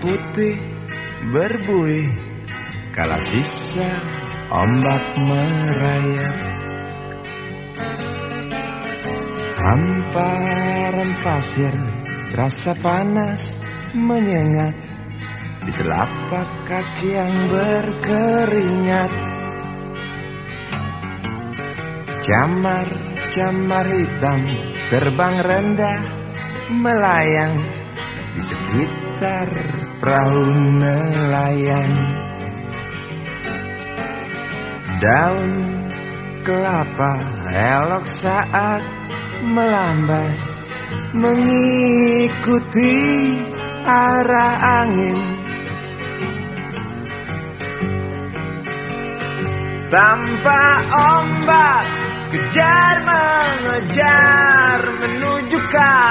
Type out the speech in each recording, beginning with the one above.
پوت بربا ریا ہمار چمار کر بن ریندہ ملائ لکسا ملبا مربا امبا چار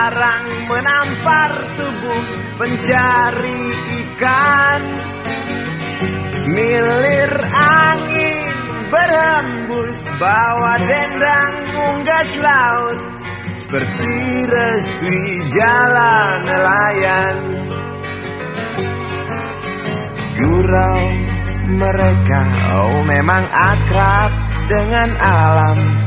رنگ گسائن میم آخر آرام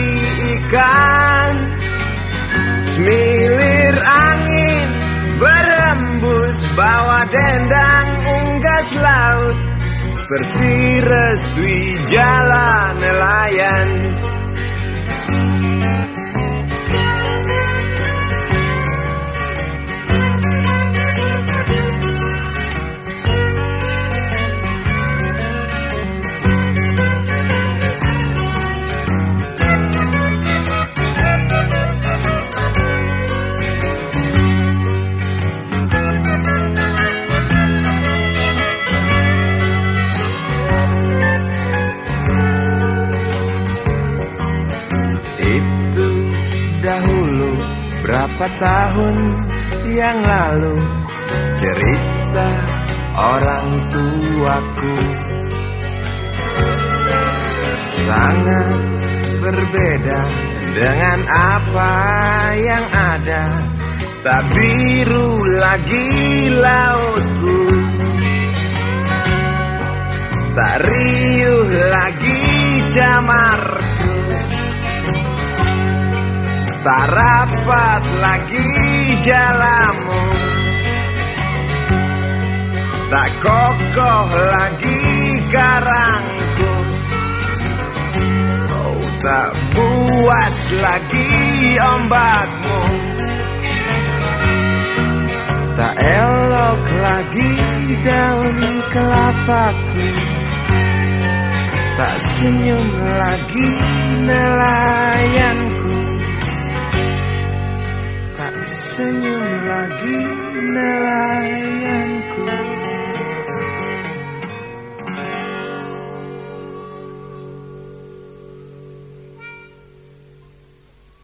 گس پر تیر جا بتا ہوں یارو چرتا اور لگی لو تاری لگی جمار تارا پات لگی جا مارک لگلا پاتی لگائن Señor.